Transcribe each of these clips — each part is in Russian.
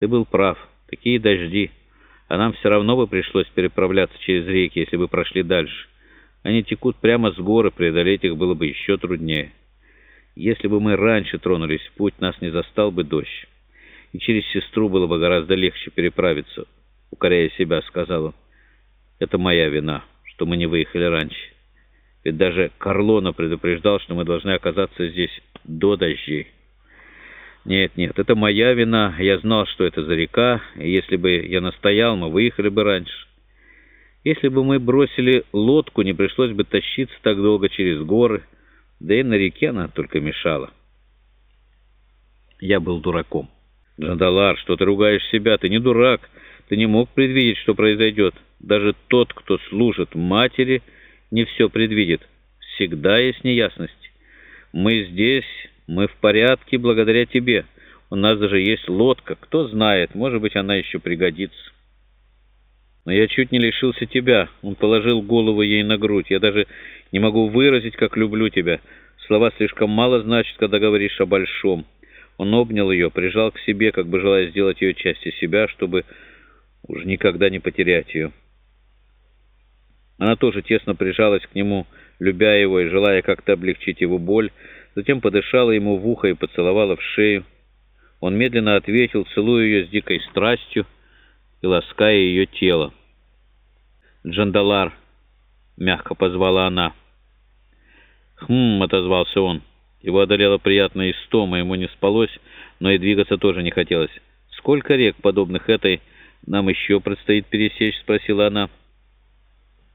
Ты был прав. Такие дожди. А нам все равно бы пришлось переправляться через реки, если бы прошли дальше. Они текут прямо с горы, преодолеть их было бы еще труднее. Если бы мы раньше тронулись в путь, нас не застал бы дождь. И через сестру было бы гораздо легче переправиться, укоряя себя, сказала. Это моя вина, что мы не выехали раньше. Ведь даже Карлона предупреждал, что мы должны оказаться здесь до дождей. Нет, нет, это моя вина. Я знал, что это за река, и если бы я настоял, мы выехали бы раньше. Если бы мы бросили лодку, не пришлось бы тащиться так долго через горы, да и на реке она только мешала. Я был дураком. Джандалар, что ты ругаешь себя? Ты не дурак. Ты не мог предвидеть, что произойдет. Даже тот, кто служит матери, не все предвидит. Всегда есть неясность. Мы здесь, мы в порядке благодаря тебе. У нас даже есть лодка. Кто знает, может быть, она еще пригодится. Но я чуть не лишился тебя. Он положил голову ей на грудь. Я даже не могу выразить, как люблю тебя. Слова слишком мало значат, когда говоришь о большом. Он обнял ее, прижал к себе, как бы желая сделать ее частью себя, чтобы уж никогда не потерять ее. Она тоже тесно прижалась к нему, любя его и желая как-то облегчить его боль, затем подышала ему в ухо и поцеловала в шею. Он медленно ответил, целуя ее с дикой страстью и лаская ее тело. «Джандалар!» — мягко позвала она. «Хм!» — отозвался он. Его одолела приятная истома, ему не спалось, но и двигаться тоже не хотелось. «Сколько рек, подобных этой, нам еще предстоит пересечь?» — спросила она.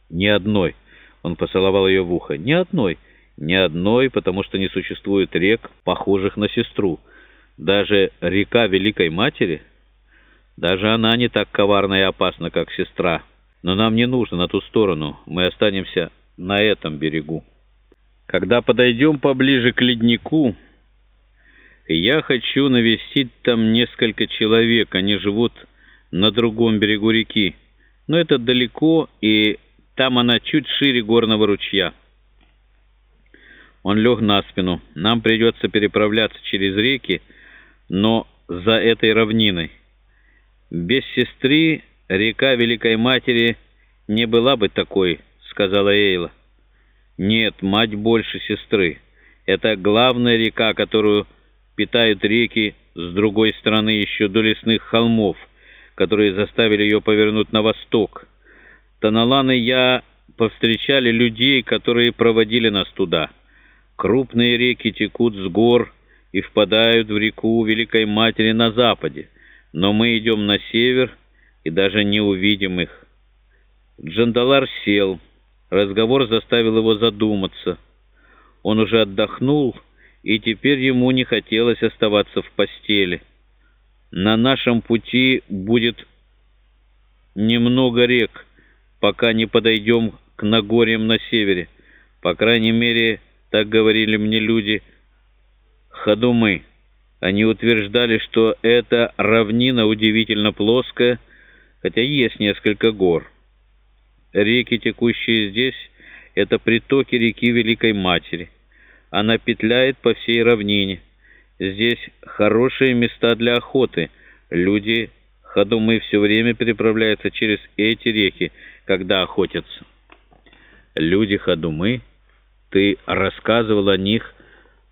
«Ни одной». Он поцеловал ее в ухо. «Ни одной. Ни одной, потому что не существует рек, похожих на сестру. Даже река Великой Матери, даже она не так коварна и опасна, как сестра. Но нам не нужно на ту сторону. Мы останемся на этом берегу. Когда подойдем поближе к леднику, я хочу навестить там несколько человек. Они живут на другом берегу реки. Но это далеко, и там она чуть шире горного ручья. Он лег на спину. Нам придется переправляться через реки, но за этой равниной. Без сестры река Великой Матери не была бы такой, сказала Эйла. Нет, мать больше сестры. Это главная река, которую питают реки с другой стороны еще до лесных холмов, которые заставили ее повернуть на восток. Таналан и я повстречали людей, которые проводили нас туда. Крупные реки текут с гор и впадают в реку Великой Матери на западе, но мы идем на север и даже не увидим их. Джандалар сел. Разговор заставил его задуматься. Он уже отдохнул, и теперь ему не хотелось оставаться в постели. На нашем пути будет немного рек, пока не подойдем к Нагорьям на севере. По крайней мере, так говорили мне люди Ходумы. Они утверждали, что эта равнина удивительно плоская, хотя есть несколько гор. Реки, текущие здесь, это притоки реки Великой Матери. Она петляет по всей равнине. Здесь хорошие места для охоты. Люди Ходумы все время переправляются через эти реки, когда охотятся. Люди Ходумы, ты рассказывал о них,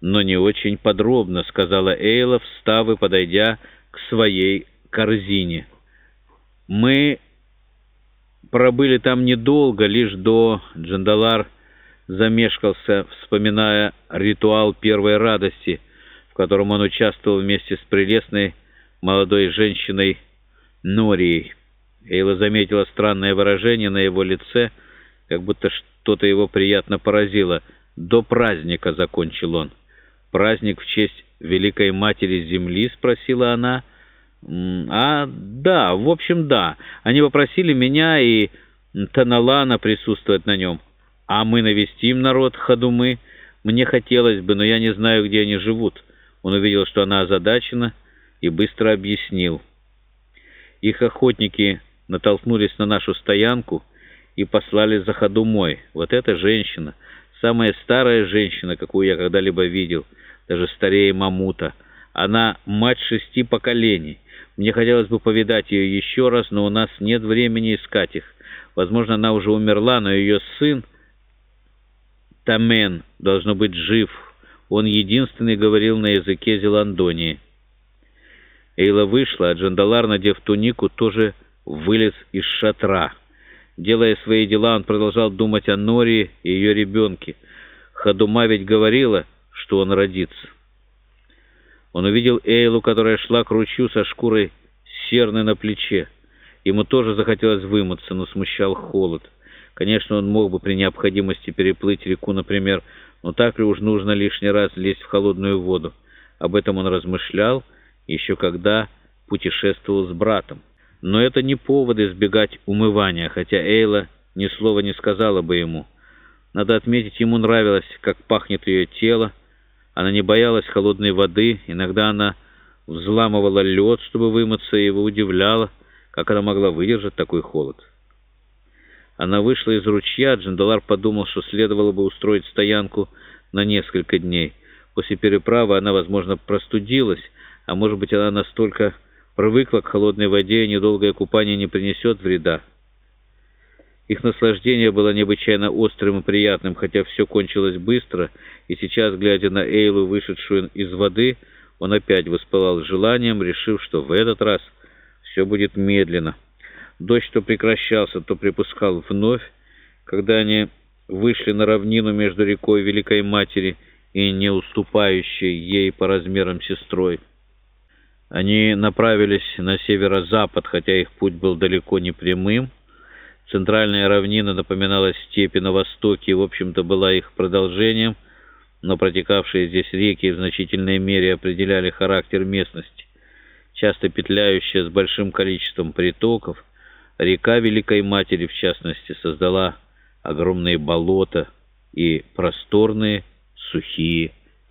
но не очень подробно, сказала Эйла, встав и подойдя к своей корзине. Мы пробыли там недолго, лишь до Джандалар замешкался, вспоминая ритуал первой радости, в котором он участвовал вместе с прелестной молодой женщиной Норией. Эйла заметила странное выражение на его лице, как будто что-то его приятно поразило. «До праздника», — закончил он. «Праздник в честь Великой Матери Земли?» — спросила она. «А, да, в общем, да. Они попросили меня и Таналана присутствовать на нем. А мы навестим народ Хадумы. Мне хотелось бы, но я не знаю, где они живут». Он увидел, что она озадачена, и быстро объяснил. Их охотники натолкнулись на нашу стоянку и послали за Ходумой. Вот эта женщина, самая старая женщина, какую я когда-либо видел, даже старее Мамута. Она мать шести поколений. Мне хотелось бы повидать ее еще раз, но у нас нет времени искать их. Возможно, она уже умерла, но ее сын Тамен должно быть жив. Он единственный говорил на языке Зеландонии. Эйла вышла, а Джандалар, надев тунику, тоже вылез из шатра. Делая свои дела, он продолжал думать о Норе и ее ребенке. Хадума ведь говорила, что он родится. Он увидел Эйлу, которая шла к ручью со шкурой серны на плече. Ему тоже захотелось вымыться, но смущал холод. Конечно, он мог бы при необходимости переплыть реку, например, но так ли уж нужно лишний раз лезть в холодную воду? Об этом он размышлял, еще когда путешествовал с братом. Но это не повод избегать умывания, хотя Эйла ни слова не сказала бы ему. Надо отметить, ему нравилось, как пахнет ее тело. Она не боялась холодной воды, иногда она взламывала лед, чтобы вымыться, и его удивляло, как она могла выдержать такой холод. Она вышла из ручья, Джандалар подумал, что следовало бы устроить стоянку на несколько дней. После переправы она, возможно, простудилась, а может быть, она настолько привыкла к холодной воде, и недолгое купание не принесет вреда. Их наслаждение было необычайно острым и приятным, хотя все кончилось быстро, и сейчас, глядя на Эйлу, вышедшую из воды, он опять воспылал желанием, решив, что в этот раз все будет медленно. Дождь то прекращался, то припускал вновь, когда они вышли на равнину между рекой Великой Матери и не уступающей ей по размерам сестрой. Они направились на северо-запад, хотя их путь был далеко не прямым, Центральная равнина напоминала степи на востоке и, в общем-то, была их продолжением, но протекавшие здесь реки в значительной мере определяли характер местности. Часто петляющая с большим количеством притоков, река Великой Матери, в частности, создала огромные болота и просторные сухие